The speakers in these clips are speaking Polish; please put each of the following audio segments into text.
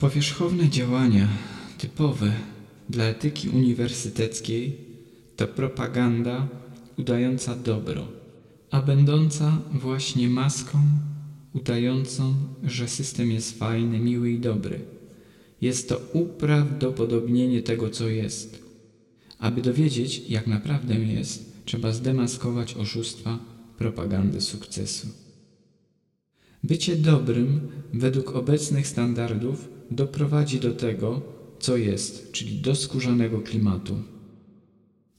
Powierzchowne działania typowe dla etyki uniwersyteckiej to propaganda udająca dobro, a będąca właśnie maską udającą, że system jest fajny, miły i dobry. Jest to uprawdopodobnienie tego, co jest. Aby dowiedzieć, jak naprawdę jest, trzeba zdemaskować oszustwa propagandy sukcesu. Bycie dobrym według obecnych standardów doprowadzi do tego, co jest, czyli do skórzanego klimatu.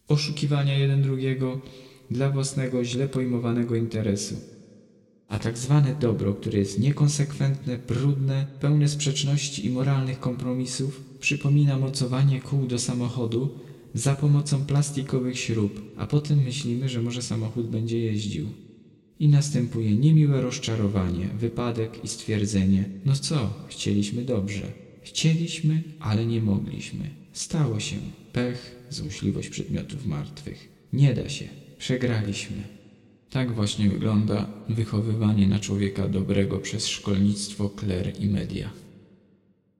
Oszukiwania jeden drugiego dla własnego źle pojmowanego interesu. A tak zwane dobro, które jest niekonsekwentne, brudne, pełne sprzeczności i moralnych kompromisów, przypomina mocowanie kół do samochodu za pomocą plastikowych śrub, a potem myślimy, że może samochód będzie jeździł. I następuje niemiłe rozczarowanie, wypadek i stwierdzenie: No co, chcieliśmy dobrze. Chcieliśmy, ale nie mogliśmy. Stało się. Pech, złośliwość przedmiotów martwych. Nie da się. Przegraliśmy. Tak właśnie wygląda wychowywanie na człowieka dobrego przez szkolnictwo, kler i media.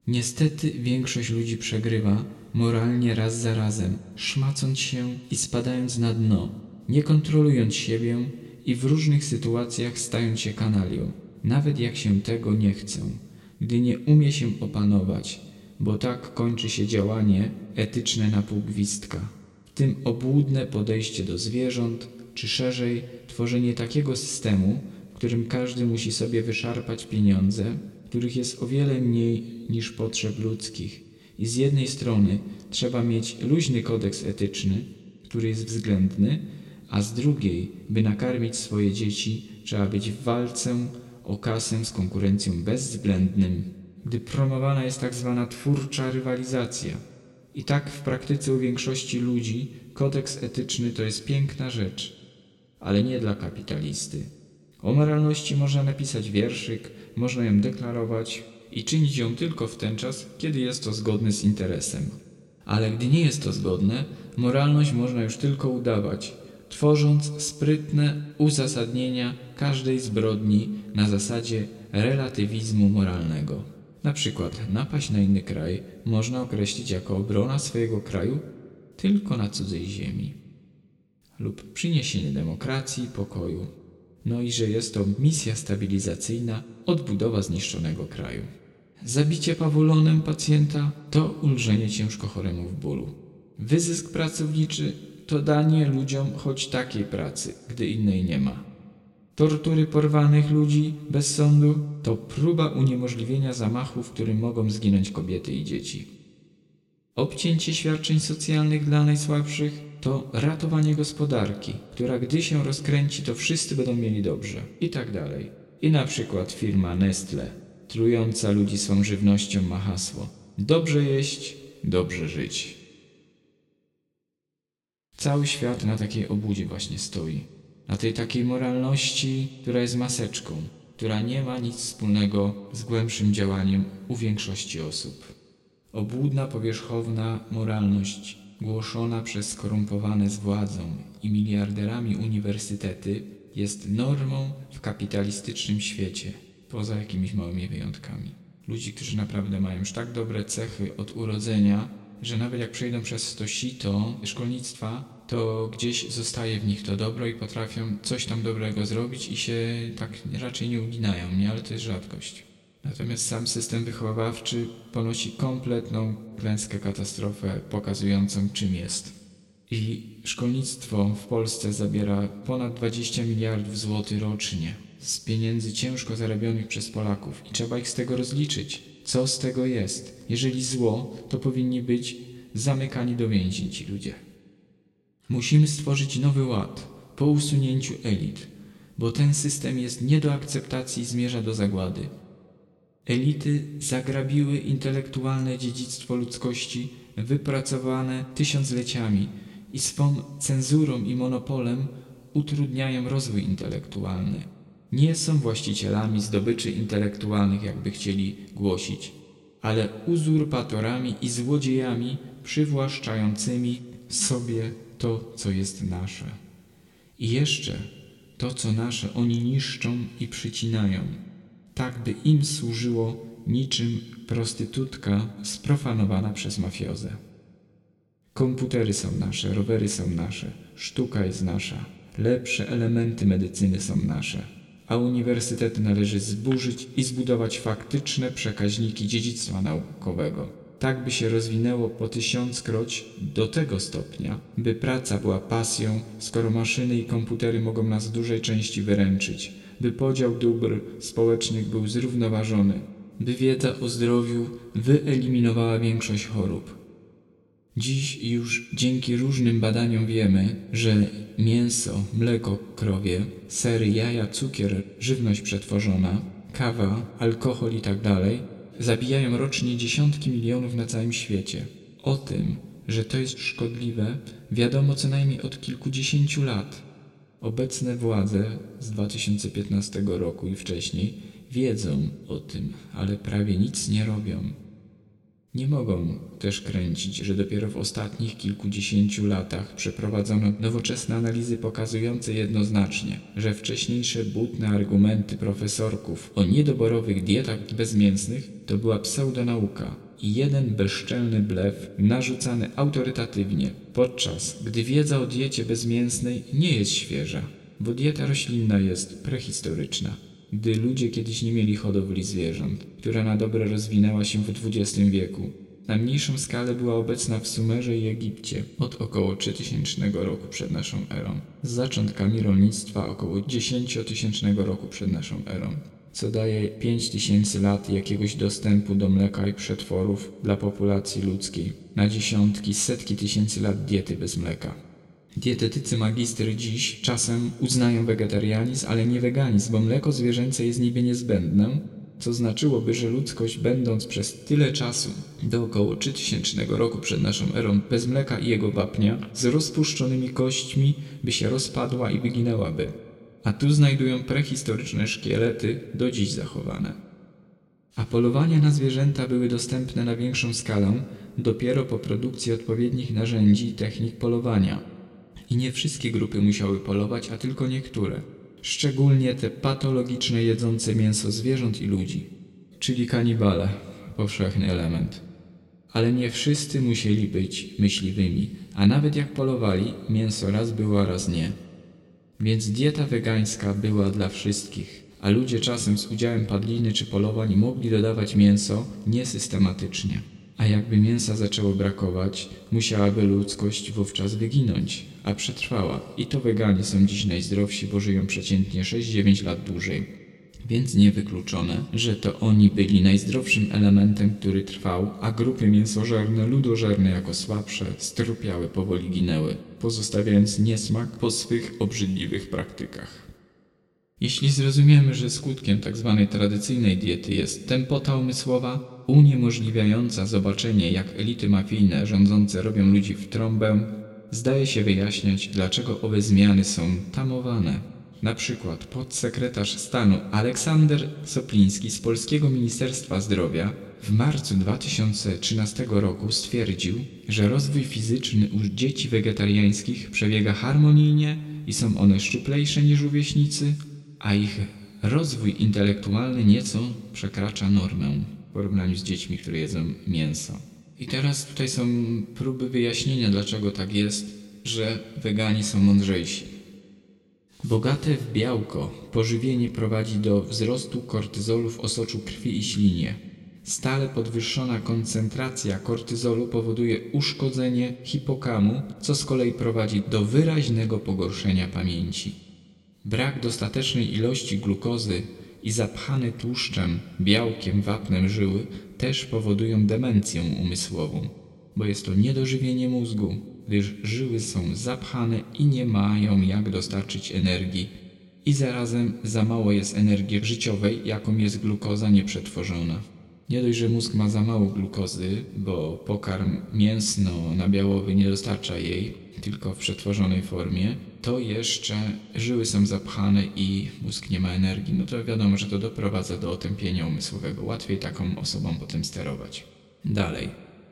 Niestety większość ludzi przegrywa moralnie raz za razem, szmacąc się i spadając na dno, nie kontrolując siebie i w różnych sytuacjach stając się kanalią, nawet jak się tego nie chce, gdy nie umie się opanować, bo tak kończy się działanie etyczne na pół gwizdka, w tym obłudne podejście do zwierząt, czy szerzej tworzenie takiego systemu, w którym każdy musi sobie wyszarpać pieniądze, których jest o wiele mniej niż potrzeb ludzkich. I z jednej strony trzeba mieć luźny kodeks etyczny, który jest względny, a z drugiej, by nakarmić swoje dzieci, trzeba być w walce o kasę z konkurencją bezwzględnym, gdy promowana jest tak zwana twórcza rywalizacja. I tak w praktyce u większości ludzi kodeks etyczny to jest piękna rzecz, ale nie dla kapitalisty. O moralności można napisać wierszyk, można ją deklarować i czynić ją tylko w ten czas, kiedy jest to zgodne z interesem. Ale gdy nie jest to zgodne, moralność można już tylko udawać, tworząc sprytne uzasadnienia każdej zbrodni na zasadzie relatywizmu moralnego. Na przykład napaść na inny kraj można określić jako obrona swojego kraju tylko na cudzej ziemi lub przyniesienie demokracji i pokoju. No i że jest to misja stabilizacyjna, odbudowa zniszczonego kraju. Zabicie pawulonem pacjenta to ulżenie ciężko choremu w bólu. Wyzysk pracowniczy to danie ludziom choć takiej pracy, gdy innej nie ma. Tortury porwanych ludzi bez sądu to próba uniemożliwienia zamachu, w którym mogą zginąć kobiety i dzieci. Obcięcie świadczeń socjalnych dla najsłabszych to ratowanie gospodarki, która gdy się rozkręci, to wszyscy będą mieli dobrze i tak dalej. I na przykład firma Nestle, trująca ludzi swą żywnością ma hasło dobrze jeść, dobrze żyć. Cały świat na takiej obudzie właśnie stoi. Na tej takiej moralności, która jest maseczką, która nie ma nic wspólnego z głębszym działaniem u większości osób. Obłudna, powierzchowna moralność głoszona przez skorumpowane z władzą i miliarderami uniwersytety jest normą w kapitalistycznym świecie, poza jakimiś małymi wyjątkami. Ludzi, którzy naprawdę mają już tak dobre cechy od urodzenia, że nawet jak przejdą przez to sito szkolnictwa, to gdzieś zostaje w nich to dobro i potrafią coś tam dobrego zrobić i się tak raczej nie uginają, nie? Ale to jest rzadkość. Natomiast sam system wychowawczy ponosi kompletną klęskę, katastrofę pokazującą czym jest. I szkolnictwo w Polsce zabiera ponad 20 miliardów złotych rocznie z pieniędzy ciężko zarobionych przez Polaków i trzeba ich z tego rozliczyć. Co z tego jest? Jeżeli zło, to powinni być zamykani do więzień ci ludzie. Musimy stworzyć nowy ład po usunięciu elit, bo ten system jest nie do akceptacji i zmierza do zagłady. Elity zagrabiły intelektualne dziedzictwo ludzkości wypracowane tysiącleciami i swą cenzurą i monopolem utrudniają rozwój intelektualny. Nie są właścicielami zdobyczy intelektualnych, jakby chcieli głosić, ale uzurpatorami i złodziejami przywłaszczającymi sobie to, co jest nasze. I jeszcze to, co nasze, oni niszczą i przycinają tak by im służyło niczym prostytutka sprofanowana przez mafiozę. Komputery są nasze, rowery są nasze, sztuka jest nasza, lepsze elementy medycyny są nasze, a uniwersytety należy zburzyć i zbudować faktyczne przekaźniki dziedzictwa naukowego. Tak by się rozwinęło po tysiąckroć do tego stopnia, by praca była pasją, skoro maszyny i komputery mogą nas w dużej części wyręczyć, by podział dóbr społecznych był zrównoważony, by wiedza o zdrowiu wyeliminowała większość chorób. Dziś już dzięki różnym badaniom wiemy, że mięso, mleko krowie, sery, jaja, cukier, żywność przetworzona, kawa, alkohol itd. zabijają rocznie dziesiątki milionów na całym świecie. O tym, że to jest szkodliwe, wiadomo co najmniej od kilkudziesięciu lat. Obecne władze z 2015 roku i wcześniej wiedzą o tym, ale prawie nic nie robią. Nie mogą też kręcić, że dopiero w ostatnich kilkudziesięciu latach przeprowadzono nowoczesne analizy pokazujące jednoznacznie, że wcześniejsze butne argumenty profesorków o niedoborowych dietach bezmięsnych to była pseudonauka i jeden bezczelny blef narzucany autorytatywnie, podczas gdy wiedza o diecie bezmięsnej nie jest świeża, bo dieta roślinna jest prehistoryczna gdy ludzie kiedyś nie mieli hodowli zwierząt, która na dobre rozwinęła się w XX wieku. Na mniejszą skalę była obecna w Sumerze i Egipcie od około 3000 roku przed naszą erą, z zaczątkami rolnictwa około 10 tysięcznego roku przed naszą erą, co daje 5000 lat jakiegoś dostępu do mleka i przetworów dla populacji ludzkiej, na dziesiątki, setki tysięcy lat diety bez mleka. Dietetycy magistry dziś czasem uznają wegetarianizm, ale nie weganizm, bo mleko zwierzęce jest niby niezbędne, co znaczyłoby, że ludzkość będąc przez tyle czasu, do około 3000 roku przed naszą erą, bez mleka i jego wapnia, z rozpuszczonymi kośćmi by się rozpadła i wyginęłaby. A tu znajdują prehistoryczne szkielety, do dziś zachowane. A polowania na zwierzęta były dostępne na większą skalę dopiero po produkcji odpowiednich narzędzi i technik polowania – i nie wszystkie grupy musiały polować, a tylko niektóre. Szczególnie te patologiczne jedzące mięso zwierząt i ludzi, czyli kanibale, powszechny element. Ale nie wszyscy musieli być myśliwymi, a nawet jak polowali, mięso raz było, raz nie. Więc dieta wegańska była dla wszystkich, a ludzie czasem z udziałem padliny czy polowań mogli dodawać mięso niesystematycznie. A jakby mięsa zaczęło brakować, musiałaby ludzkość wówczas wyginąć, a przetrwała. I to weganie są dziś najzdrowsi, bo żyją przeciętnie 6-9 lat dłużej. Więc niewykluczone, że to oni byli najzdrowszym elementem, który trwał, a grupy mięsożerne, ludożerne jako słabsze, strupiałe, powoli ginęły, pozostawiając niesmak po swych obrzydliwych praktykach. Jeśli zrozumiemy, że skutkiem tzw. Tak tradycyjnej diety jest tempota umysłowa, uniemożliwiająca zobaczenie, jak elity mafijne rządzące robią ludzi w trąbę, zdaje się wyjaśniać, dlaczego owe zmiany są tamowane. Na przykład podsekretarz stanu Aleksander Sopliński z Polskiego Ministerstwa Zdrowia w marcu 2013 roku stwierdził, że rozwój fizyczny u dzieci wegetariańskich przebiega harmonijnie i są one szczuplejsze niż rówieśnicy, a ich rozwój intelektualny nieco przekracza normę w porównaniu z dziećmi, które jedzą mięso. I teraz tutaj są próby wyjaśnienia, dlaczego tak jest, że wegani są mądrzejsi. Bogate w białko pożywienie prowadzi do wzrostu kortyzolu w osoczu krwi i ślinie. Stale podwyższona koncentracja kortyzolu powoduje uszkodzenie hipokamu, co z kolei prowadzi do wyraźnego pogorszenia pamięci. Brak dostatecznej ilości glukozy i zapchane tłuszczem, białkiem, wapnem żyły też powodują demencję umysłową, bo jest to niedożywienie mózgu, gdyż żyły są zapchane i nie mają jak dostarczyć energii i zarazem za mało jest energii życiowej, jaką jest glukoza nieprzetworzona. Nie dość, że mózg ma za mało glukozy, bo pokarm mięsno-nabiałowy nie dostarcza jej, tylko w przetworzonej formie, to jeszcze żyły są zapchane i mózg nie ma energii, no to wiadomo, że to doprowadza do otępienia umysłowego. Łatwiej taką osobą potem sterować. Dalej.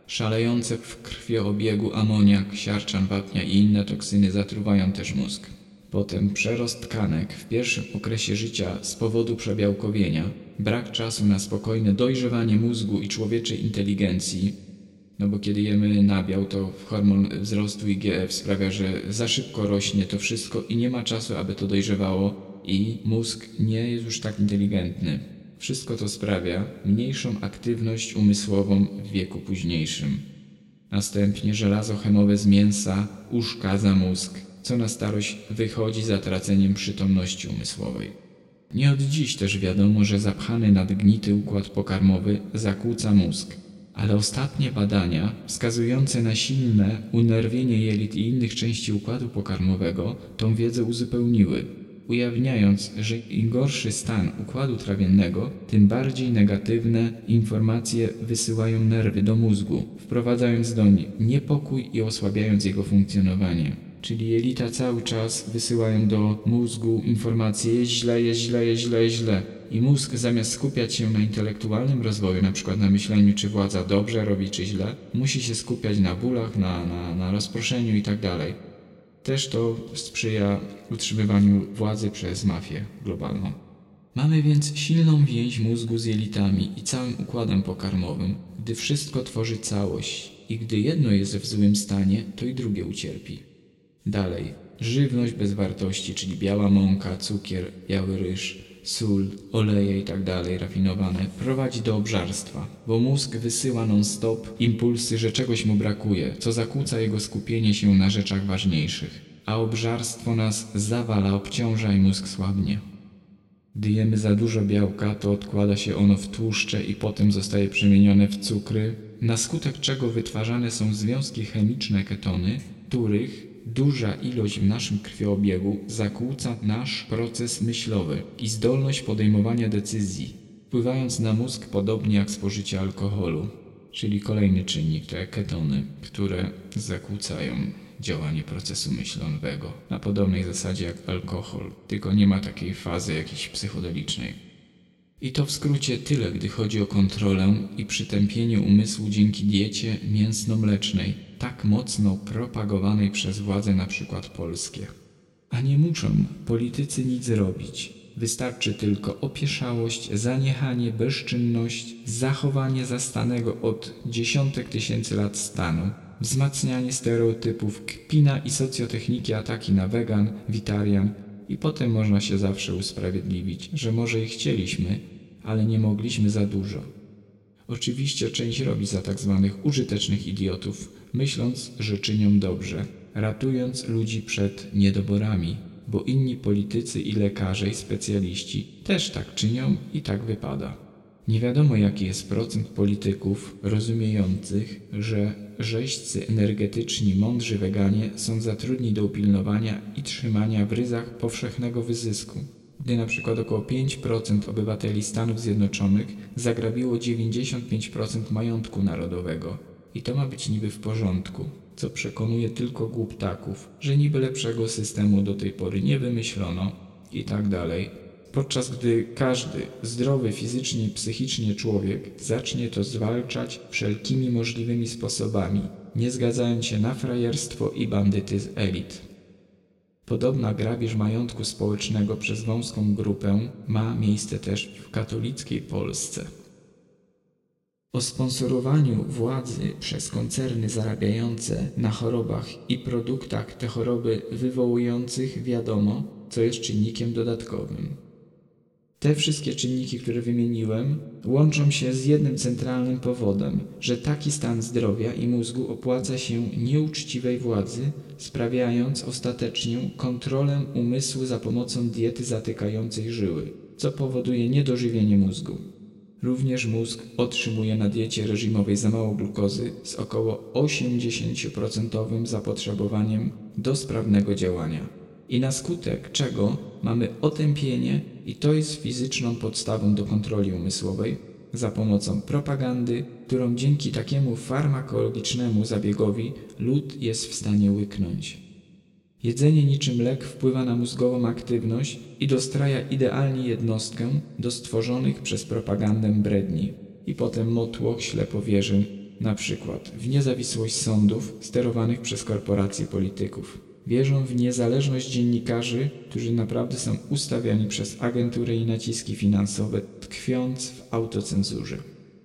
Szalejące w krwioobiegu amoniak, siarczan, wapnia i inne toksyny zatruwają też mózg. Potem przerost tkanek w pierwszym okresie życia z powodu przebiałkowienia, brak czasu na spokojne dojrzewanie mózgu i człowieczej inteligencji, no bo kiedy jemy nabiał, to hormon wzrostu IGF sprawia, że za szybko rośnie to wszystko i nie ma czasu, aby to dojrzewało i mózg nie jest już tak inteligentny. Wszystko to sprawia mniejszą aktywność umysłową w wieku późniejszym. Następnie żelazo chemowe z mięsa uszkadza mózg, co na starość wychodzi za traceniem przytomności umysłowej. Nie od dziś też wiadomo, że zapchany nadgnity układ pokarmowy zakłóca mózg, ale ostatnie badania wskazujące na silne unerwienie jelit i innych części układu pokarmowego tą wiedzę uzupełniły ujawniając, że im gorszy stan układu trawiennego, tym bardziej negatywne informacje wysyłają nerwy do mózgu, wprowadzając doń niepokój i osłabiając jego funkcjonowanie. Czyli jelita cały czas wysyłają do mózgu informacje jest źle, jest źle, jest źle, jest źle. I mózg zamiast skupiać się na intelektualnym rozwoju, na przykład na myśleniu, czy władza dobrze robi, czy źle, musi się skupiać na bólach, na, na, na rozproszeniu itd. Tak też to sprzyja utrzymywaniu władzy przez mafię globalną. Mamy więc silną więź mózgu z jelitami i całym układem pokarmowym, gdy wszystko tworzy całość i gdy jedno jest w złym stanie, to i drugie ucierpi. Dalej, żywność bez wartości, czyli biała mąka, cukier, biały ryż, sól, oleje itd. Tak rafinowane prowadzi do obżarstwa, bo mózg wysyła non-stop impulsy, że czegoś mu brakuje, co zakłóca jego skupienie się na rzeczach ważniejszych. A obżarstwo nas zawala, obciąża i mózg słabnie. Gdy jemy za dużo białka, to odkłada się ono w tłuszcze i potem zostaje przemienione w cukry, na skutek czego wytwarzane są związki chemiczne ketony, których Duża ilość w naszym krwiobiegu zakłóca nasz proces myślowy i zdolność podejmowania decyzji, wpływając na mózg podobnie jak spożycie alkoholu, czyli kolejny czynnik, jak ketony, które zakłócają działanie procesu myślowego na podobnej zasadzie jak alkohol, tylko nie ma takiej fazy jakiejś psychodelicznej. I to w skrócie tyle, gdy chodzi o kontrolę i przytępienie umysłu dzięki diecie mięsno-mlecznej, tak mocno propagowanej przez władze np. polskie. A nie muszą politycy nic zrobić. Wystarczy tylko opieszałość, zaniechanie, bezczynność, zachowanie zastanego od dziesiątek tysięcy lat stanu, wzmacnianie stereotypów, kpina i socjotechniki ataki na wegan, witarian i potem można się zawsze usprawiedliwić, że może i chcieliśmy, ale nie mogliśmy za dużo. Oczywiście część robi za tak zwanych użytecznych idiotów, myśląc, że czynią dobrze, ratując ludzi przed niedoborami, bo inni politycy i lekarze i specjaliści też tak czynią i tak wypada. Nie wiadomo jaki jest procent polityków rozumiejących, że rzeźcy energetyczni, mądrzy weganie są zatrudni do upilnowania i trzymania w ryzach powszechnego wyzysku gdy na przykład około 5% obywateli Stanów Zjednoczonych zagrabiło 95% majątku narodowego. I to ma być niby w porządku, co przekonuje tylko głuptaków, że niby lepszego systemu do tej pory nie wymyślono i tak dalej. Podczas gdy każdy zdrowy fizycznie i psychicznie człowiek zacznie to zwalczać wszelkimi możliwymi sposobami, nie zgadzając się na frajerstwo i bandytyzm elit. Podobna grabież majątku społecznego przez wąską grupę ma miejsce też w katolickiej Polsce. O sponsorowaniu władzy przez koncerny zarabiające na chorobach i produktach te choroby wywołujących wiadomo, co jest czynnikiem dodatkowym. Te wszystkie czynniki, które wymieniłem, łączą się z jednym centralnym powodem, że taki stan zdrowia i mózgu opłaca się nieuczciwej władzy, sprawiając ostatecznie kontrolę umysłu za pomocą diety zatykającej żyły, co powoduje niedożywienie mózgu. Również mózg otrzymuje na diecie reżimowej za mało glukozy z około 80% zapotrzebowaniem do sprawnego działania i na skutek czego mamy otępienie i to jest fizyczną podstawą do kontroli umysłowej za pomocą propagandy, którą dzięki takiemu farmakologicznemu zabiegowi lud jest w stanie łyknąć. Jedzenie niczym lek wpływa na mózgową aktywność i dostraja idealnie jednostkę do stworzonych przez propagandę bredni i potem motłoch ślepo wierzy, na przykład w niezawisłość sądów sterowanych przez korporacje polityków Wierzą w niezależność dziennikarzy, którzy naprawdę są ustawiani przez agentury i naciski finansowe, tkwiąc w autocenzurze.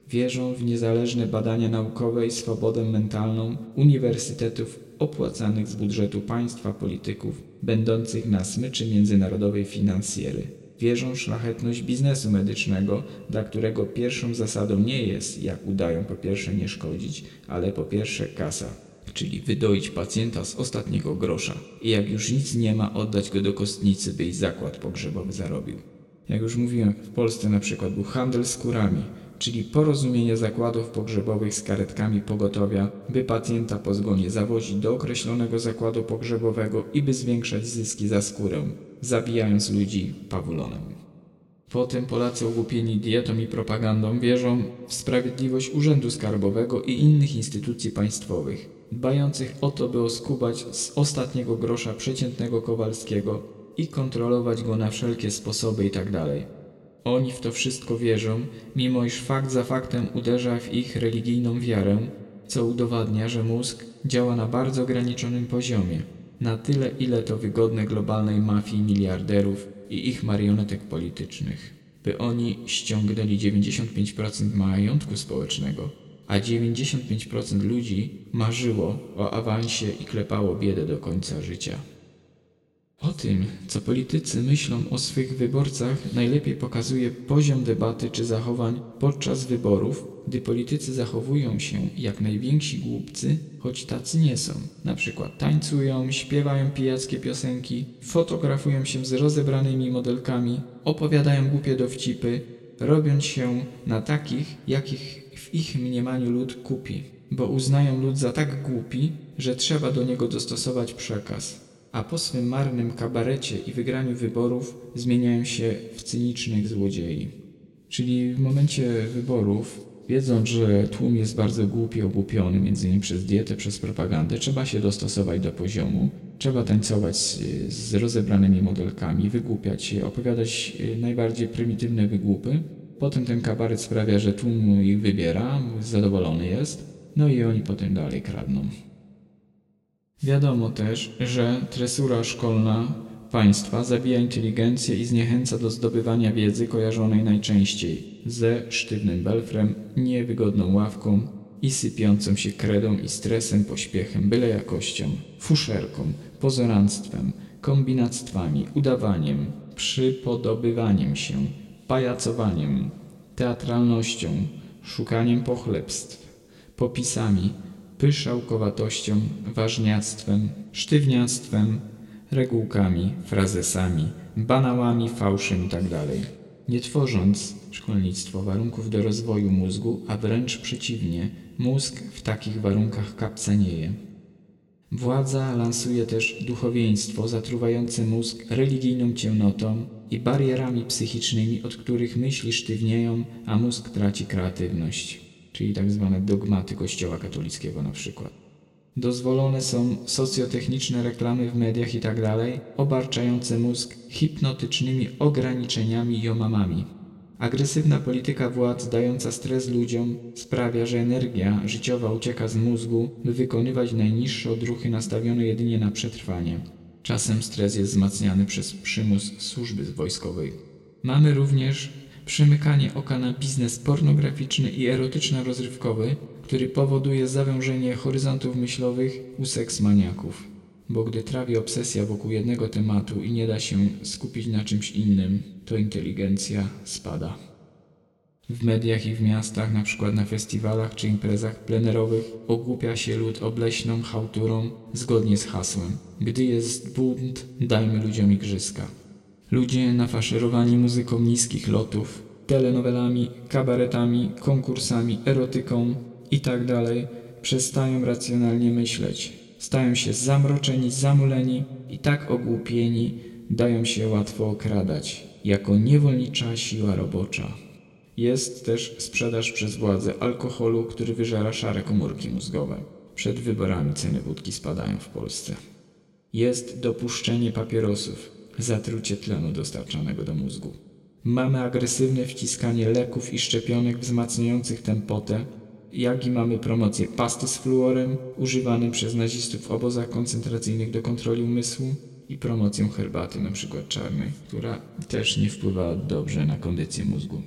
Wierzą w niezależne badania naukowe i swobodę mentalną uniwersytetów opłacanych z budżetu państwa polityków, będących na smyczy międzynarodowej finansjery. Wierzą w szlachetność biznesu medycznego, dla którego pierwszą zasadą nie jest, jak udają po pierwsze nie szkodzić, ale po pierwsze kasa, czyli wydoić pacjenta z ostatniego grosza i jak już nic nie ma, oddać go do kostnicy, by i zakład pogrzebowy zarobił. Jak już mówiłem, w Polsce na przykład był handel skórami, czyli porozumienie zakładów pogrzebowych z karetkami pogotowia, by pacjenta po zgonie zawozić do określonego zakładu pogrzebowego i by zwiększać zyski za skórę, zabijając ludzi pawulonem. Potem Polacy ogłupieni dietą i propagandą wierzą w sprawiedliwość Urzędu Skarbowego i innych instytucji państwowych, dbających o to, by oskubać z ostatniego grosza przeciętnego Kowalskiego i kontrolować go na wszelkie sposoby itd. Tak oni w to wszystko wierzą, mimo iż fakt za faktem uderza w ich religijną wiarę, co udowadnia, że mózg działa na bardzo ograniczonym poziomie, na tyle ile to wygodne globalnej mafii miliarderów i ich marionetek politycznych, by oni ściągnęli 95% majątku społecznego, a 95% ludzi marzyło o awansie i klepało biedę do końca życia. O tym, co politycy myślą o swych wyborcach, najlepiej pokazuje poziom debaty czy zachowań podczas wyborów, gdy politycy zachowują się jak najwięksi głupcy, choć tacy nie są. Na przykład tańcują, śpiewają pijackie piosenki, fotografują się z rozebranymi modelkami, opowiadają głupie dowcipy, robiąc się na takich, jakich w ich mniemaniu lud kupi, bo uznają lud za tak głupi, że trzeba do niego dostosować przekaz a po swym marnym kabarecie i wygraniu wyborów zmieniają się w cynicznych złodziei. Czyli w momencie wyborów, wiedząc, że tłum jest bardzo głupi, ogłupiony, między innymi przez dietę, przez propagandę, trzeba się dostosować do poziomu, trzeba tańcować z, rozebranymi modelkami, wygłupiać się, opowiadać e, najbardziej prymitywne wygłupy. Potem ten kabaret sprawia, że tłum ich wybiera, zadowolony jest, no i oni potem dalej kradną. Wiadomo też, że tresura szkolna państwa zabija inteligencję i zniechęca do zdobywania wiedzy kojarzonej najczęściej ze sztywnym belfrem, niewygodną ławką i sypiącą się kredą i stresem, pośpiechem, byle jakością, fuszerką, pozoranstwem, kombinactwami, udawaniem, przypodobywaniem się, pajacowaniem, teatralnością, szukaniem pochlebstw, popisami, pyszałkowatością, ważniactwem, sztywniactwem, regułkami, frazesami, banałami, fałszem itd. Tak Nie tworząc szkolnictwo warunków do rozwoju mózgu, a wręcz przeciwnie, mózg w takich warunkach kapcanieje. Władza lansuje też duchowieństwo zatruwające mózg religijną ciemnotą i barierami psychicznymi, od których myśli sztywnieją, a mózg traci kreatywność czyli tak zwane dogmaty Kościoła katolickiego na przykład. Dozwolone są socjotechniczne reklamy w mediach itd., tak obarczające mózg hipnotycznymi ograniczeniami i omamami. Agresywna polityka władz dająca stres ludziom sprawia, że energia życiowa ucieka z mózgu, by wykonywać najniższe odruchy nastawione jedynie na przetrwanie. Czasem stres jest wzmacniany przez przymus służby wojskowej. Mamy również przymykanie oka na biznes pornograficzny i erotyczno-rozrywkowy, który powoduje zawężenie horyzontów myślowych u seksmaniaków. Bo gdy trawi obsesja wokół jednego tematu i nie da się skupić na czymś innym, to inteligencja spada. W mediach i w miastach, np. na festiwalach czy imprezach plenerowych, ogłupia się lud obleśną chałturą zgodnie z hasłem Gdy jest bunt, dajmy ludziom igrzyska. Ludzie nafaszerowani muzyką niskich lotów, telenowelami, kabaretami, konkursami, erotyką itd. Tak przestają racjonalnie myśleć. Stają się zamroczeni, zamuleni i tak ogłupieni, dają się łatwo okradać, jako niewolnicza siła robocza. Jest też sprzedaż przez władze alkoholu, który wyżera szare komórki mózgowe. Przed wyborami ceny wódki spadają w Polsce. Jest dopuszczenie papierosów, zatrucie tlenu dostarczanego do mózgu. Mamy agresywne wciskanie leków i szczepionek wzmacniających tę potę, jak i mamy promocję pasty z fluorem, używanym przez nazistów w obozach koncentracyjnych do kontroli umysłu i promocję herbaty, przykład czarnej, która też nie wpływa dobrze na kondycję mózgu.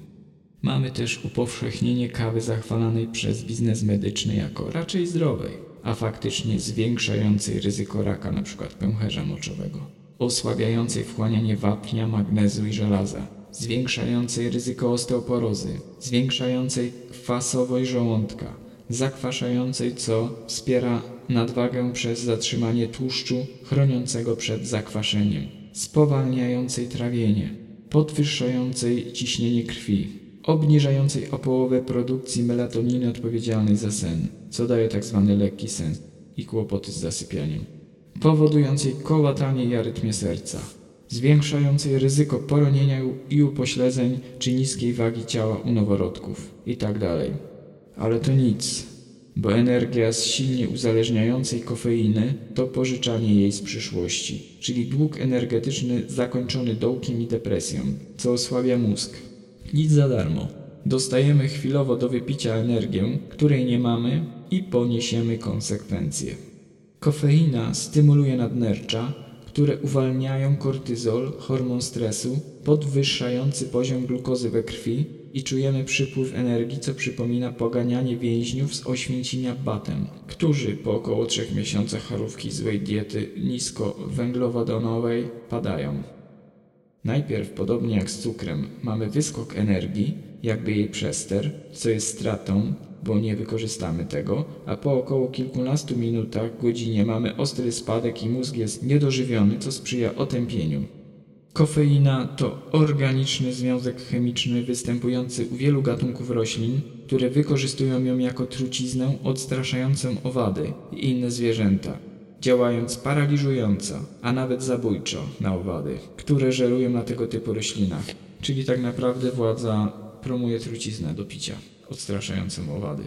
Mamy też upowszechnienie kawy zachwalanej przez biznes medyczny jako raczej zdrowej, a faktycznie zwiększającej ryzyko raka, np. pęcherza moczowego, osłabiającej wchłanianie wapnia, magnezu i żelaza, zwiększającej ryzyko osteoporozy, zwiększającej kwasowość żołądka, zakwaszającej, co wspiera nadwagę przez zatrzymanie tłuszczu chroniącego przed zakwaszeniem, spowalniającej trawienie, podwyższającej ciśnienie krwi, obniżającej o połowę produkcji melatoniny odpowiedzialnej za sen, co daje tzw. Tak lekki sen i kłopoty z zasypianiem, powodującej kołatanie i arytmię serca, zwiększającej ryzyko poronienia i upośledzeń czy niskiej wagi ciała u noworodków itd. Tak Ale to nic, bo energia z silnie uzależniającej kofeiny to pożyczanie jej z przyszłości, czyli dług energetyczny zakończony dołkiem i depresją, co osłabia mózg. Nic za darmo. Dostajemy chwilowo do wypicia energię, której nie mamy i poniesiemy konsekwencje. Kofeina stymuluje nadnercza, które uwalniają kortyzol, hormon stresu, podwyższający poziom glukozy we krwi i czujemy przypływ energii, co przypomina poganianie więźniów z Oświęcimia batem, którzy po około trzech miesiącach charówki złej diety niskowęglowodanowej padają. Najpierw, podobnie jak z cukrem, mamy wyskok energii, jakby jej przester, co jest stratą, bo nie wykorzystamy tego, a po około kilkunastu minutach, godzinie mamy ostry spadek i mózg jest niedożywiony, co sprzyja otępieniu. Kofeina to organiczny związek chemiczny występujący u wielu gatunków roślin, które wykorzystują ją jako truciznę odstraszającą owady i inne zwierzęta, działając paraliżująco, a nawet zabójczo na owady, które żerują na tego typu roślinach. Czyli tak naprawdę władza promuje truciznę do picia, odstraszającą owady.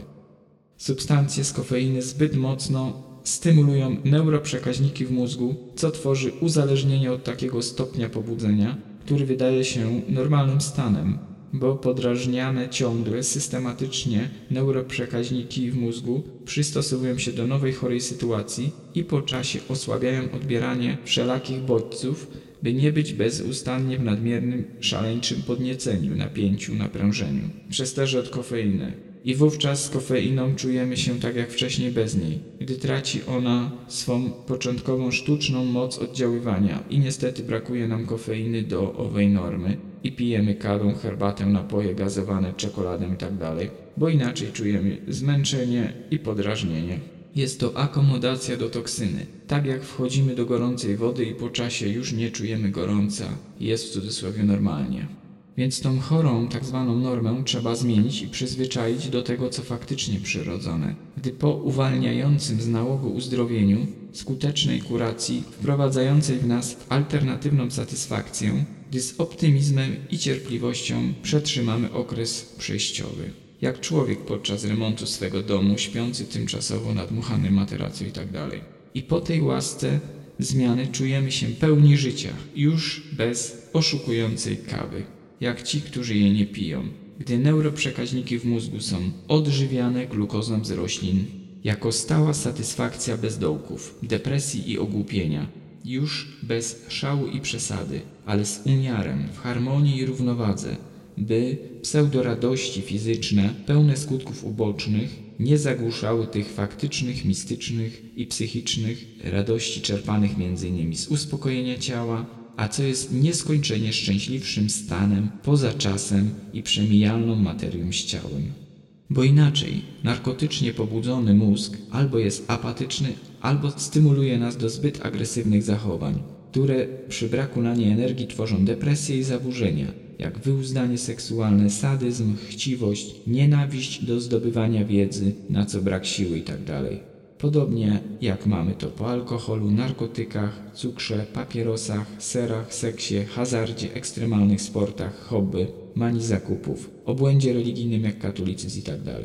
Substancje z kofeiny zbyt mocno stymulują neuroprzekaźniki w mózgu, co tworzy uzależnienie od takiego stopnia pobudzenia, który wydaje się normalnym stanem, bo podrażniane ciągle systematycznie neuroprzekaźniki w mózgu przystosowują się do nowej chorej sytuacji i po czasie osłabiają odbieranie wszelakich bodźców, by nie być bezustannie w nadmiernym, szaleńczym podnieceniu, napięciu, naprężeniu. Przestarzy od kofeiny. I wówczas z kofeiną czujemy się tak jak wcześniej bez niej, gdy traci ona swą początkową sztuczną moc oddziaływania i niestety brakuje nam kofeiny do owej normy i pijemy kawę, herbatę, napoje gazowane, czekoladę itd., tak bo inaczej czujemy zmęczenie i podrażnienie. Jest to akomodacja do toksyny. Tak jak wchodzimy do gorącej wody i po czasie już nie czujemy gorąca, jest w cudzysłowie normalnie. Więc tą chorą, tak zwaną normę trzeba zmienić i przyzwyczaić do tego, co faktycznie przyrodzone. Gdy po uwalniającym z nałogu uzdrowieniu, skutecznej kuracji, wprowadzającej w nas alternatywną satysfakcję, gdy z optymizmem i cierpliwością przetrzymamy okres przejściowy. Jak człowiek podczas remontu swego domu, śpiący tymczasowo nadmuchany materacją itd. Tak I po tej łasce zmiany czujemy się pełni życia, już bez oszukującej kawy jak ci, którzy je nie piją, gdy neuroprzekaźniki w mózgu są odżywiane glukozą z roślin, jako stała satysfakcja bez dołków, depresji i ogłupienia, już bez szału i przesady, ale z umiarem, w harmonii i równowadze, by pseudoradości fizyczne, pełne skutków ubocznych, nie zagłuszały tych faktycznych, mistycznych i psychicznych radości czerpanych m.in. z uspokojenia ciała, a co jest nieskończenie szczęśliwszym stanem poza czasem i przemijalną materią z ciałem. Bo inaczej, narkotycznie pobudzony mózg albo jest apatyczny, albo stymuluje nas do zbyt agresywnych zachowań, które przy braku na nie energii tworzą depresję i zaburzenia, jak wyuzdanie seksualne, sadyzm, chciwość, nienawiść do zdobywania wiedzy, na co brak siły itd. Podobnie jak mamy to po alkoholu, narkotykach, cukrze, papierosach, serach, seksie, hazardzie, ekstremalnych sportach, hobby, manii zakupów, obłędzie religijnym jak katolicyzm itd. Tak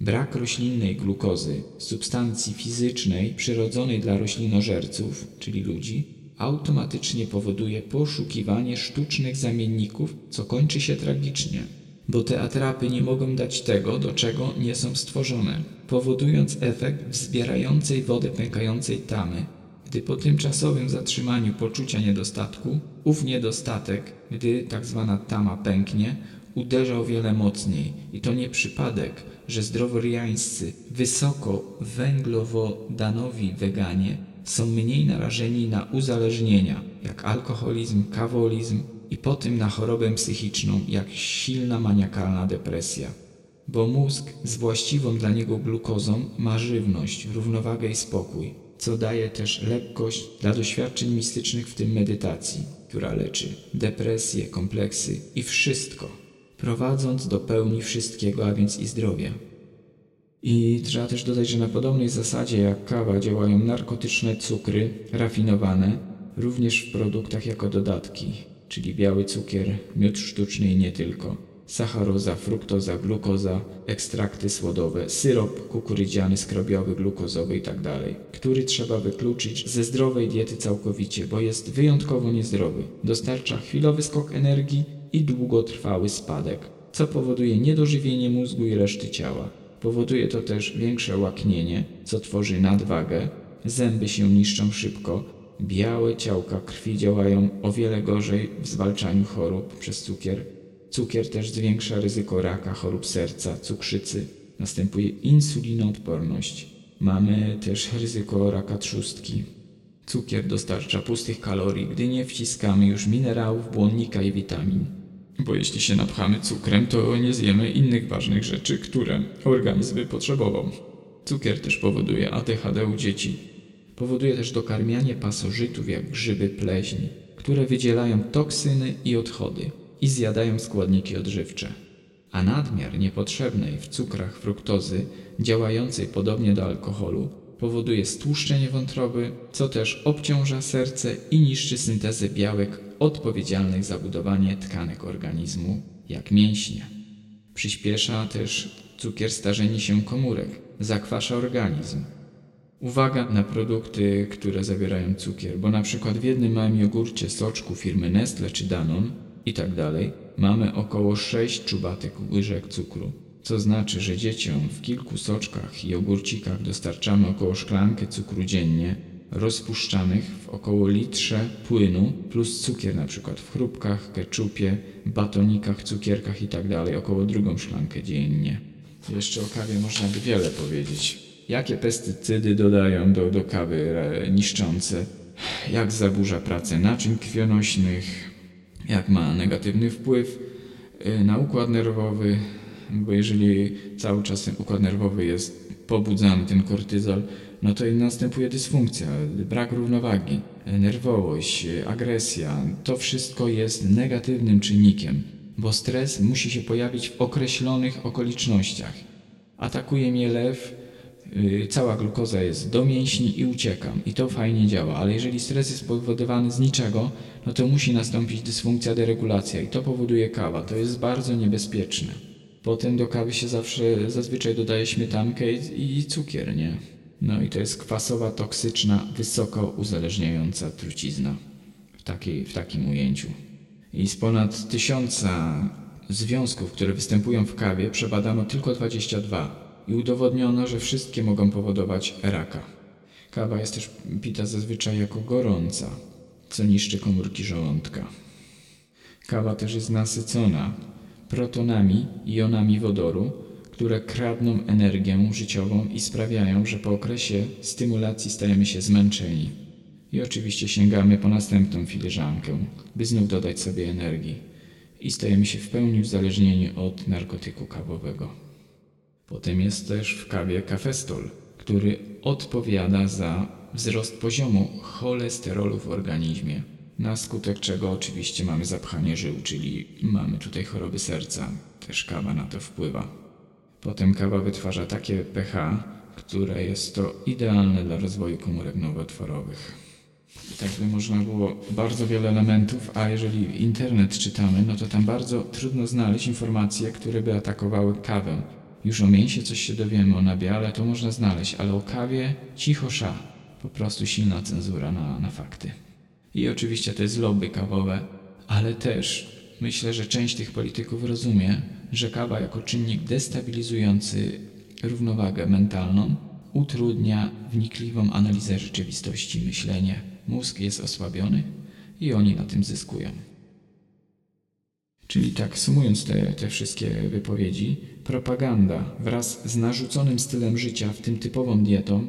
Brak roślinnej glukozy, substancji fizycznej przyrodzonej dla roślinożerców, czyli ludzi, automatycznie powoduje poszukiwanie sztucznych zamienników, co kończy się tragicznie bo te atrapy nie mogą dać tego, do czego nie są stworzone, powodując efekt wzbierającej wodę pękającej tamy. Gdy po tymczasowym zatrzymaniu poczucia niedostatku, ów niedostatek, gdy tak zwana tama pęknie, uderza o wiele mocniej i to nie przypadek, że zdroworyjańscy, wysoko węglowodanowi weganie są mniej narażeni na uzależnienia, jak alkoholizm, kawolizm i po tym na chorobę psychiczną, jak silna maniakalna depresja. Bo mózg z właściwą dla niego glukozą ma żywność, równowagę i spokój, co daje też lekkość dla doświadczeń mistycznych, w tym medytacji, która leczy depresję, kompleksy i wszystko, prowadząc do pełni wszystkiego, a więc i zdrowia. I trzeba też dodać, że na podobnej zasadzie jak kawa działają narkotyczne cukry rafinowane, również w produktach jako dodatki, czyli biały cukier, miód sztuczny i nie tylko, sacharoza, fruktoza, glukoza, ekstrakty słodowe, syrop kukurydziany, skrobiowy, glukozowy itd., tak który trzeba wykluczyć ze zdrowej diety całkowicie, bo jest wyjątkowo niezdrowy. Dostarcza chwilowy skok energii i długotrwały spadek, co powoduje niedożywienie mózgu i reszty ciała. Powoduje to też większe łaknienie, co tworzy nadwagę, zęby się niszczą szybko, białe ciałka krwi działają o wiele gorzej w zwalczaniu chorób przez cukier. Cukier też zwiększa ryzyko raka, chorób serca, cukrzycy. Następuje insulinoodporność. Mamy też ryzyko raka trzustki. Cukier dostarcza pustych kalorii, gdy nie wciskamy już minerałów, błonnika i witamin bo jeśli się napchamy cukrem, to nie zjemy innych ważnych rzeczy, które organizm by potrzebował. Cukier też powoduje ADHD u dzieci. Powoduje też dokarmianie pasożytów jak grzyby pleśni, które wydzielają toksyny i odchody i zjadają składniki odżywcze. A nadmiar niepotrzebnej w cukrach fruktozy, działającej podobnie do alkoholu, powoduje stłuszczenie wątroby, co też obciąża serce i niszczy syntezę białek odpowiedzialnych za budowanie tkanek organizmu, jak mięśnie. Przyspiesza też cukier starzenie się komórek, zakwasza organizm. Uwaga na produkty, które zawierają cukier, bo na przykład w jednym małym jogurcie soczku firmy Nestle czy Danon i tak mamy około 6 czubatek łyżek cukru co znaczy, że dzieciom w kilku soczkach i jogurcikach dostarczamy około szklankę cukru dziennie, rozpuszczanych w około litrze płynu plus cukier na przykład w chrupkach, keczupie, batonikach, cukierkach itd. Tak około drugą szklankę dziennie. Jeszcze o kawie można by wiele powiedzieć. Jakie pestycydy dodają do, do kawy niszczące? Jak zaburza pracę naczyń krwionośnych? Jak ma negatywny wpływ y, na układ nerwowy? bo jeżeli cały czas układ nerwowy jest pobudzany, ten kortyzol, no to następuje dysfunkcja, brak równowagi, nerwowość, agresja. To wszystko jest negatywnym czynnikiem, bo stres musi się pojawić w określonych okolicznościach. Atakuje mnie lew, cała glukoza jest do mięśni i uciekam. I to fajnie działa, ale jeżeli stres jest spowodowany z niczego, no to musi nastąpić dysfunkcja, deregulacja i to powoduje kawa. To jest bardzo niebezpieczne. Potem do kawy się zawsze, zazwyczaj dodaje śmietankę i, i cukier, nie? No i to jest kwasowa, toksyczna, wysoko uzależniająca trucizna w, takiej, w takim ujęciu. I z ponad tysiąca związków, które występują w kawie, przebadano tylko 22 i udowodniono, że wszystkie mogą powodować raka. Kawa jest też pita zazwyczaj jako gorąca, co niszczy komórki żołądka. Kawa też jest nasycona, protonami i jonami wodoru, które kradną energię życiową i sprawiają, że po okresie stymulacji stajemy się zmęczeni. I oczywiście sięgamy po następną filiżankę, by znów dodać sobie energii. I stajemy się w pełni uzależnieni od narkotyku kawowego. Potem jest też w kawie kafestol, który odpowiada za wzrost poziomu cholesterolu w organizmie na skutek czego oczywiście mamy zapchanie żył, czyli mamy tutaj choroby serca. Też kawa na to wpływa. Potem kawa wytwarza takie pH, które jest to idealne dla rozwoju komórek nowotworowych. I tak by można było bardzo wiele elementów, a jeżeli internet czytamy, no to tam bardzo trudno znaleźć informacje, które by atakowały kawę. Już o mięsie coś się dowiemy, o nabiale to można znaleźć, ale o kawie cicho sza. Po prostu silna cenzura na, na fakty. I oczywiście te zloby kawowe, ale też myślę, że część tych polityków rozumie, że kawa jako czynnik destabilizujący równowagę mentalną utrudnia wnikliwą analizę rzeczywistości myślenie. Mózg jest osłabiony i oni na tym zyskują. Czyli tak, sumując te, te wszystkie wypowiedzi, propaganda wraz z narzuconym stylem życia, w tym typową dietą,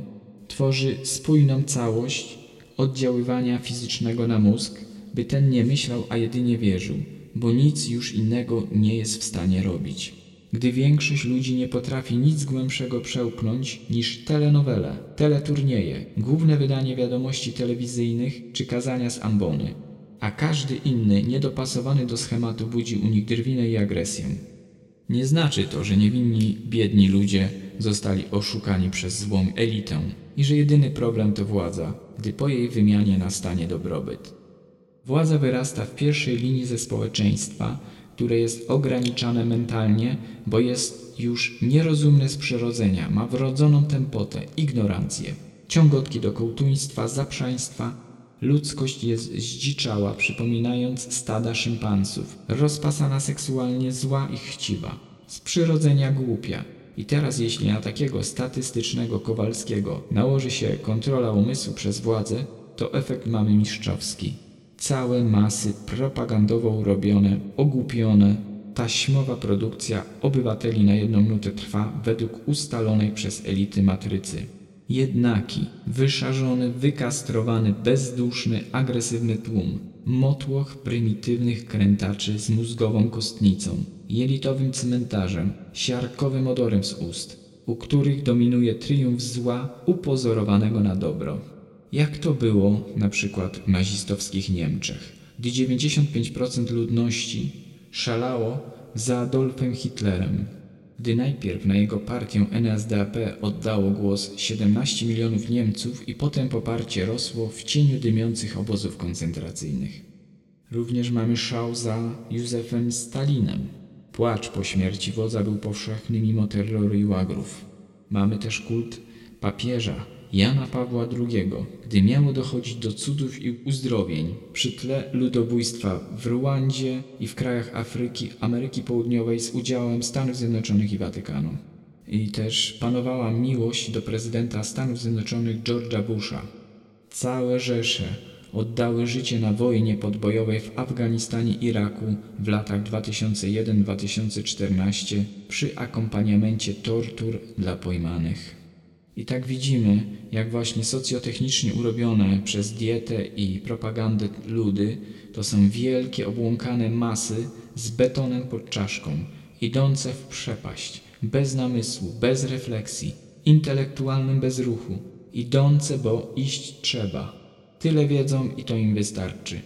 tworzy spójną całość oddziaływania fizycznego na mózg, by ten nie myślał, a jedynie wierzył, bo nic już innego nie jest w stanie robić. Gdy większość ludzi nie potrafi nic głębszego przełknąć niż telenowele, teleturnieje, główne wydanie wiadomości telewizyjnych czy kazania z ambony, a każdy inny, niedopasowany do schematu budzi u nich drwinę i agresję. Nie znaczy to, że niewinni, biedni ludzie zostali oszukani przez złą elitę i że jedyny problem to władza, gdy po jej wymianie nastanie dobrobyt. Władza wyrasta w pierwszej linii ze społeczeństwa, które jest ograniczane mentalnie, bo jest już nierozumne z przyrodzenia, ma wrodzoną tempotę, ignorancję, ciągotki do kołtuństwa, zaprzaństwa, Ludzkość jest zdziczała, przypominając stada szympansów, rozpasana seksualnie zła i chciwa, z przyrodzenia głupia. I teraz jeśli na takiego statystycznego Kowalskiego nałoży się kontrola umysłu przez władzę, to efekt mamy mistrzowski. Całe masy propagandowo urobione, ogłupione, taśmowa produkcja obywateli na jedną minutę trwa według ustalonej przez elity matrycy jednaki, wyszarzony, wykastrowany, bezduszny, agresywny tłum, motłoch prymitywnych krętaczy z mózgową kostnicą, jelitowym cmentarzem, siarkowym odorem z ust, u których dominuje triumf zła upozorowanego na dobro. Jak to było na przykład w nazistowskich Niemczech, gdy 95% ludności szalało za Adolfem Hitlerem, gdy najpierw na jego partię NSDAP oddało głos 17 milionów Niemców i potem poparcie rosło w cieniu dymiących obozów koncentracyjnych. Również mamy szał za Józefem Stalinem. Płacz po śmierci wodza był powszechny mimo terroru i łagrów. Mamy też kult papieża, Jana Pawła II, gdy miało dochodzić do cudów i uzdrowień przy tle ludobójstwa w Ruandzie i w krajach Afryki, Ameryki Południowej z udziałem Stanów Zjednoczonych i Watykanu. I też panowała miłość do prezydenta Stanów Zjednoczonych George'a Busha. Całe Rzesze oddały życie na wojnie podbojowej w Afganistanie i Iraku w latach 2001-2014 przy akompaniamencie tortur dla pojmanych. I tak widzimy, jak właśnie socjotechnicznie urobione przez dietę i propagandę ludy to są wielkie obłąkane masy z betonem pod czaszką, idące w przepaść, bez namysłu, bez refleksji, intelektualnym bezruchu, idące, bo iść trzeba. Tyle wiedzą i to im wystarczy.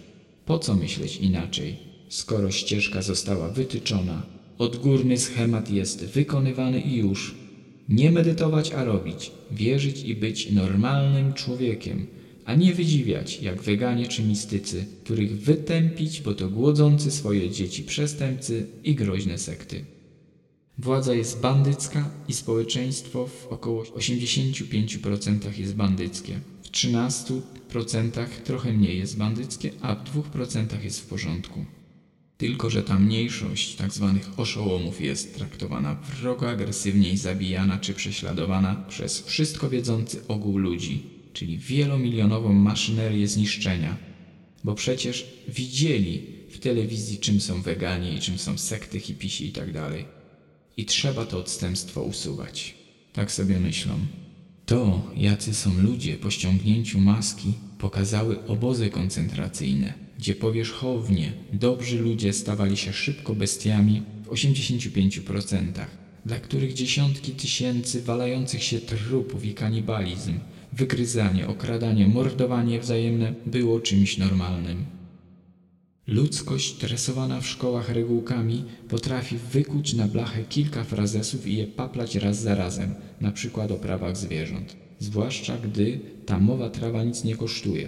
Po co myśleć inaczej, skoro ścieżka została wytyczona, odgórny schemat jest wykonywany i już – nie medytować, a robić. Wierzyć i być normalnym człowiekiem, a nie wydziwiać, jak weganie czy mistycy, których wytępić, bo to głodzący swoje dzieci przestępcy i groźne sekty. Władza jest bandycka i społeczeństwo w około 85% jest bandyckie. W 13% trochę mniej jest bandyckie, a w 2% jest w porządku. Tylko, że ta mniejszość tzw. Tak oszołomów jest traktowana wrogo agresywnie i zabijana czy prześladowana przez wszystko wiedzący ogół ludzi, czyli wielomilionową maszynerię zniszczenia. Bo przecież widzieli w telewizji, czym są weganie i czym są sekty, hipisi i tak. I trzeba to odstępstwo usuwać. Tak sobie myślą. To, jacy są ludzie po ściągnięciu maski, pokazały obozy koncentracyjne gdzie powierzchownie dobrzy ludzie stawali się szybko bestiami w 85%, dla których dziesiątki tysięcy walających się trupów i kanibalizm, wygryzanie, okradanie, mordowanie wzajemne było czymś normalnym. Ludzkość tresowana w szkołach regułkami potrafi wykuć na blachę kilka frazesów i je paplać raz za razem, na przykład o prawach zwierząt, zwłaszcza gdy ta mowa trawa nic nie kosztuje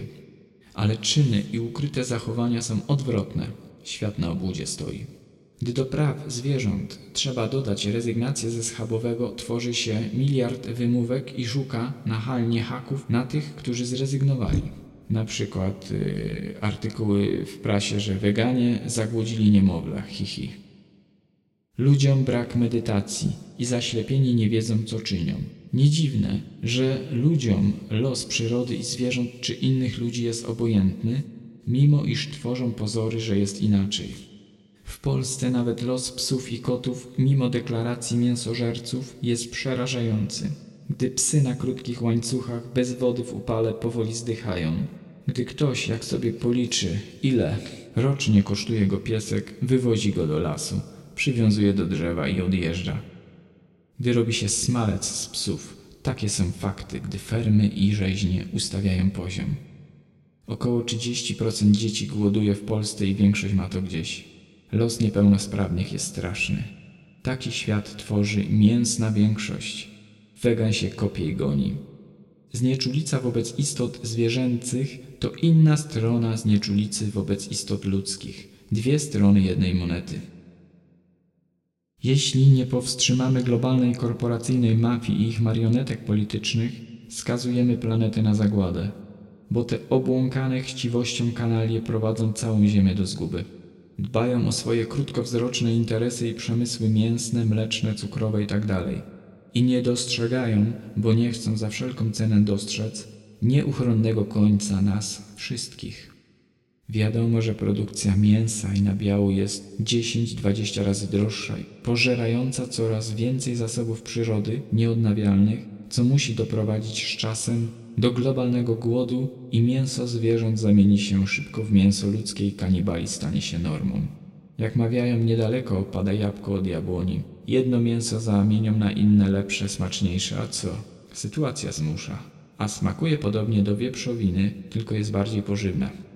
ale czyny i ukryte zachowania są odwrotne. Świat na obłudzie stoi. Gdy do praw zwierząt trzeba dodać rezygnację ze schabowego, tworzy się miliard wymówek i szuka nachalnie haków na tych, którzy zrezygnowali. Na przykład y, artykuły w prasie, że weganie zagłodzili niemowlę, hihi. Ludziom brak medytacji i zaślepieni nie wiedzą, co czynią. Nie dziwne, że ludziom los przyrody i zwierząt czy innych ludzi jest obojętny, mimo iż tworzą pozory, że jest inaczej. W Polsce nawet los psów i kotów, mimo deklaracji mięsożerców, jest przerażający. Gdy psy na krótkich łańcuchach bez wody w upale powoli zdychają. Gdy ktoś, jak sobie policzy, ile rocznie kosztuje go piesek, wywozi go do lasu, przywiązuje do drzewa i odjeżdża. Gdy robi się smalec z psów, takie są fakty, gdy fermy i rzeźnie ustawiają poziom. Około 30% dzieci głoduje w Polsce i większość ma to gdzieś. Los niepełnosprawnych jest straszny. Taki świat tworzy mięsna większość. Wegan się kopie i goni. Znieczulica wobec istot zwierzęcych to inna strona znieczulicy wobec istot ludzkich. Dwie strony jednej monety. Jeśli nie powstrzymamy globalnej korporacyjnej mafii i ich marionetek politycznych, skazujemy planetę na zagładę, bo te obłąkane chciwością kanalie prowadzą całą Ziemię do zguby. Dbają o swoje krótkowzroczne interesy i przemysły mięsne, mleczne, cukrowe itd. Tak I nie dostrzegają, bo nie chcą za wszelką cenę dostrzec, nieuchronnego końca nas wszystkich. Wiadomo, że produkcja mięsa i nabiału jest 10-20 razy droższa, pożerająca coraz więcej zasobów przyrody nieodnawialnych, co musi doprowadzić z czasem do globalnego głodu i mięso zwierząt zamieni się szybko w mięso ludzkie i kanibali stanie się normą. Jak mawiają, niedaleko opada jabłko od jabłoni. Jedno mięso zamienią na inne lepsze, smaczniejsze, a co? Sytuacja zmusza. A smakuje podobnie do wieprzowiny, tylko jest bardziej pożywna.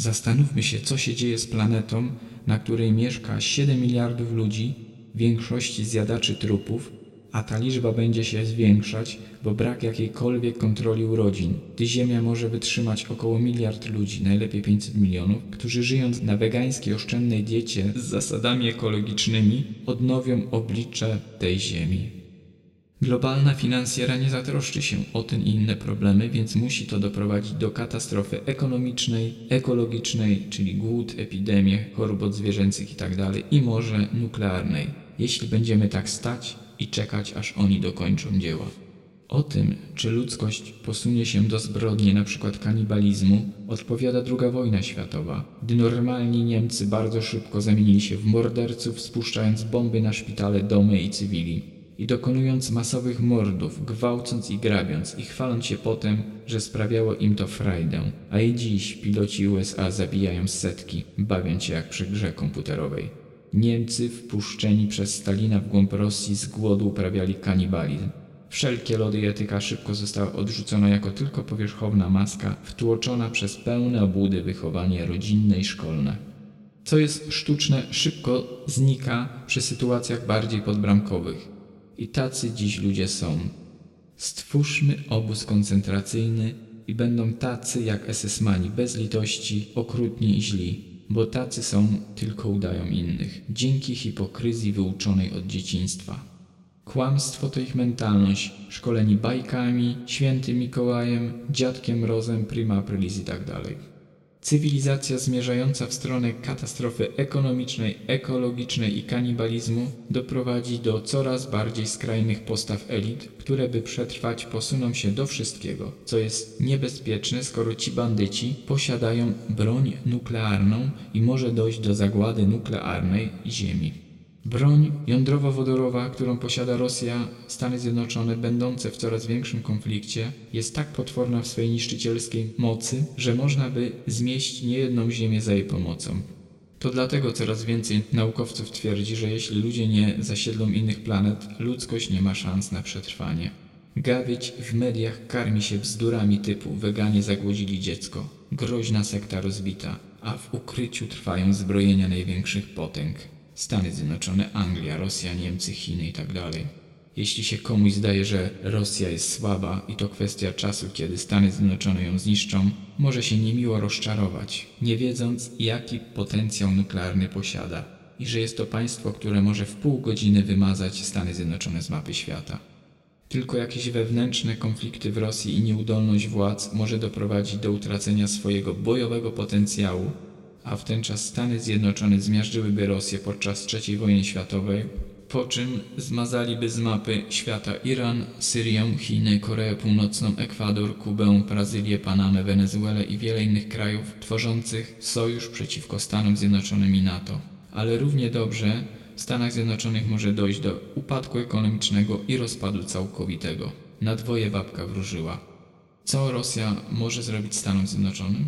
Zastanówmy się, co się dzieje z planetą, na której mieszka 7 miliardów ludzi, większości zjadaczy trupów, a ta liczba będzie się zwiększać, bo brak jakiejkolwiek kontroli urodzin, gdy Ziemia może wytrzymać około miliard ludzi, najlepiej 500 milionów, którzy żyjąc na wegańskiej oszczędnej diecie z zasadami ekologicznymi, odnowią oblicze tej Ziemi. Globalna finansjera nie zatroszczy się o ten i inne problemy, więc musi to doprowadzić do katastrofy ekonomicznej, ekologicznej, czyli głód, epidemie, chorób odzwierzęcych itd. Tak i może nuklearnej, jeśli będziemy tak stać i czekać, aż oni dokończą dzieła. O tym, czy ludzkość posunie się do zbrodni np. kanibalizmu, odpowiada II wojna światowa, gdy normalni Niemcy bardzo szybko zamienili się w morderców, spuszczając bomby na szpitale, domy i cywili i dokonując masowych mordów, gwałcąc i grabiąc i chwaląc się potem, że sprawiało im to frajdę, a i dziś piloci USA zabijają setki, bawiąc się jak przy grze komputerowej. Niemcy wpuszczeni przez Stalina w głąb Rosji z głodu uprawiali kanibalizm. Wszelkie lody i etyka szybko została odrzucona jako tylko powierzchowna maska, wtłoczona przez pełne obłudy wychowanie rodzinne i szkolne. Co jest sztuczne, szybko znika przy sytuacjach bardziej podbramkowych. I tacy dziś ludzie są. Stwórzmy obóz koncentracyjny i będą tacy jak SS-mani, bez litości, okrutni i źli, bo tacy są, tylko udają innych, dzięki hipokryzji wyuczonej od dzieciństwa. Kłamstwo to ich mentalność, szkoleni bajkami, świętym Mikołajem, dziadkiem Rozem, prima aprilis i tak. Cywilizacja zmierzająca w stronę katastrofy ekonomicznej, ekologicznej i kanibalizmu doprowadzi do coraz bardziej skrajnych postaw elit, które by przetrwać posuną się do wszystkiego, co jest niebezpieczne, skoro ci bandyci posiadają broń nuklearną i może dojść do zagłady nuklearnej Ziemi. Broń jądrowo-wodorowa, którą posiada Rosja, Stany Zjednoczone, będące w coraz większym konflikcie, jest tak potworna w swojej niszczycielskiej mocy, że można by zmieść niejedną ziemię za jej pomocą. To dlatego coraz więcej naukowców twierdzi, że jeśli ludzie nie zasiedlą innych planet, ludzkość nie ma szans na przetrwanie. Gawieć w mediach karmi się bzdurami typu weganie zagłodzili dziecko, groźna sekta rozbita, a w ukryciu trwają zbrojenia największych potęg. Stany Zjednoczone, Anglia, Rosja, Niemcy, Chiny itd. Tak Jeśli się komuś zdaje, że Rosja jest słaba i to kwestia czasu, kiedy Stany Zjednoczone ją zniszczą, może się niemiło rozczarować, nie wiedząc jaki potencjał nuklearny posiada i że jest to państwo, które może w pół godziny wymazać Stany Zjednoczone z mapy świata. Tylko jakieś wewnętrzne konflikty w Rosji i nieudolność władz może doprowadzić do utracenia swojego bojowego potencjału, a w ten czas Stany Zjednoczone zmiażdżyłyby Rosję podczas III wojny światowej, po czym zmazaliby z mapy świata Iran, Syrię, Chiny, Koreę Północną, Ekwador, Kubę, Brazylię, Panamę, Wenezuelę i wiele innych krajów tworzących sojusz przeciwko Stanom Zjednoczonym i NATO. Ale równie dobrze w Stanach Zjednoczonych może dojść do upadku ekonomicznego i rozpadu całkowitego. Na dwoje babka wróżyła. Co Rosja może zrobić Stanom Zjednoczonym?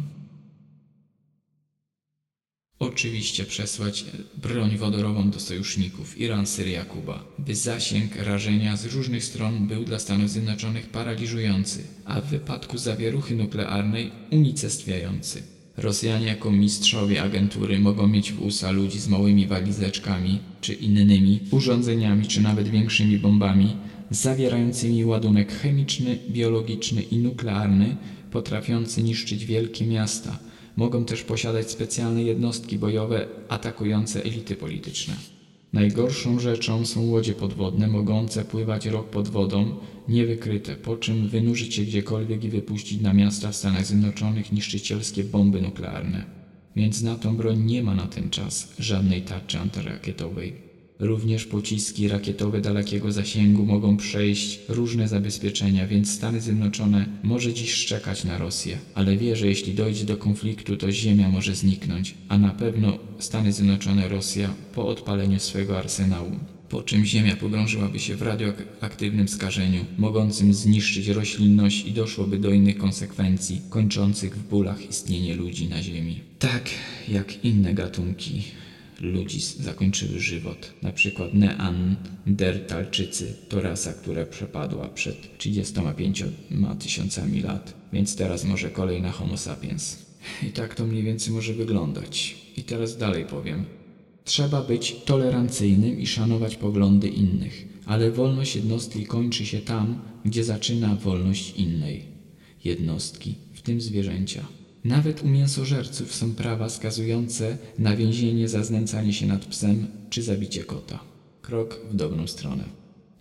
Oczywiście przesłać broń wodorową do sojuszników Iran, Syria, Kuba, by zasięg rażenia z różnych stron był dla Stanów Zjednoczonych paraliżujący, a w wypadku zawieruchy nuklearnej unicestwiający. Rosjanie jako mistrzowie agentury mogą mieć w USA ludzi z małymi walizeczkami czy innymi urządzeniami, czy nawet większymi bombami, zawierającymi ładunek chemiczny, biologiczny i nuklearny, potrafiący niszczyć wielkie miasta. Mogą też posiadać specjalne jednostki bojowe atakujące elity polityczne. Najgorszą rzeczą są łodzie podwodne, mogące pływać rok pod wodą, niewykryte, po czym wynurzyć się gdziekolwiek i wypuścić na miasta w Stanach Zjednoczonych niszczycielskie bomby nuklearne. Więc na tą broń nie ma na ten czas żadnej tarczy antyrakietowej. Również pociski rakietowe dalekiego zasięgu mogą przejść różne zabezpieczenia, więc Stany Zjednoczone może dziś szczekać na Rosję, ale wie, że jeśli dojdzie do konfliktu, to Ziemia może zniknąć, a na pewno Stany Zjednoczone Rosja po odpaleniu swojego arsenału po czym Ziemia pogrążyłaby się w radioaktywnym skażeniu, mogącym zniszczyć roślinność i doszłoby do innych konsekwencji, kończących w bólach istnienie ludzi na Ziemi. Tak jak inne gatunki ludzi zakończyły żywot. Na przykład Neandertalczycy to rasa, która przepadła przed 35 tysiącami lat, więc teraz może kolejna Homo sapiens. I tak to mniej więcej może wyglądać. I teraz dalej powiem. Trzeba być tolerancyjnym i szanować poglądy innych, ale wolność jednostki kończy się tam, gdzie zaczyna wolność innej jednostki, w tym zwierzęcia. Nawet u mięsożerców są prawa skazujące na więzienie za znęcanie się nad psem czy zabicie kota. Krok w dobrą stronę.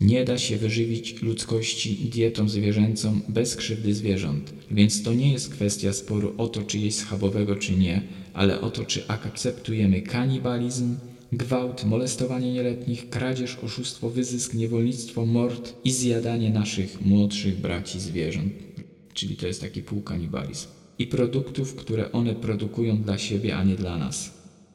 Nie da się wyżywić ludzkości dietą zwierzęcą bez krzywdy zwierząt, więc to nie jest kwestia sporu o to, czy jeść schabowego, czy nie, ale o to, czy akceptujemy kanibalizm, gwałt, molestowanie nieletnich, kradzież, oszustwo, wyzysk, niewolnictwo, mord i zjadanie naszych młodszych braci zwierząt. Czyli to jest taki półkanibalizm i produktów, które one produkują dla siebie, a nie dla nas.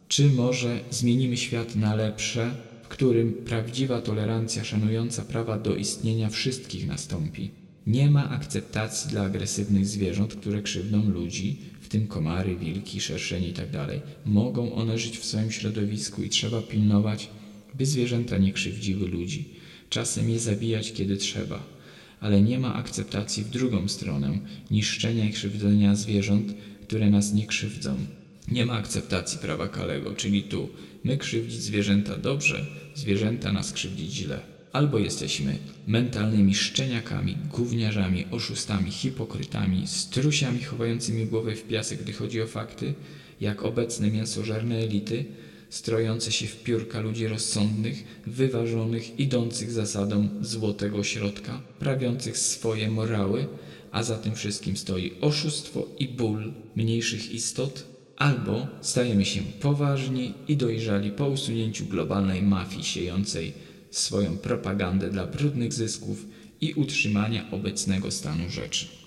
Czy może zmienimy świat na lepsze, w którym prawdziwa tolerancja szanująca prawa do istnienia wszystkich nastąpi? Nie ma akceptacji dla agresywnych zwierząt, które krzywdą ludzi, w tym komary, wilki, szerszeni itd. Tak Mogą one żyć w swoim środowisku i trzeba pilnować, by zwierzęta nie krzywdziły ludzi. Czasem je zabijać, kiedy trzeba ale nie ma akceptacji w drugą stronę niszczenia i krzywdzenia zwierząt, które nas nie krzywdzą. Nie ma akceptacji prawa Kalego, czyli tu my krzywdzić zwierzęta dobrze, zwierzęta nas krzywdzić źle. Albo jesteśmy mentalnymi szczeniakami, gówniarzami, oszustami, hipokrytami, strusiami chowającymi głowę w piasek, gdy chodzi o fakty, jak obecne mięsożerne elity, strojące się w piórka ludzi rozsądnych, wyważonych, idących zasadą złotego środka, prawiących swoje morały, a za tym wszystkim stoi oszustwo i ból mniejszych istot, albo stajemy się poważni i dojrzali po usunięciu globalnej mafii siejącej swoją propagandę dla brudnych zysków i utrzymania obecnego stanu rzeczy.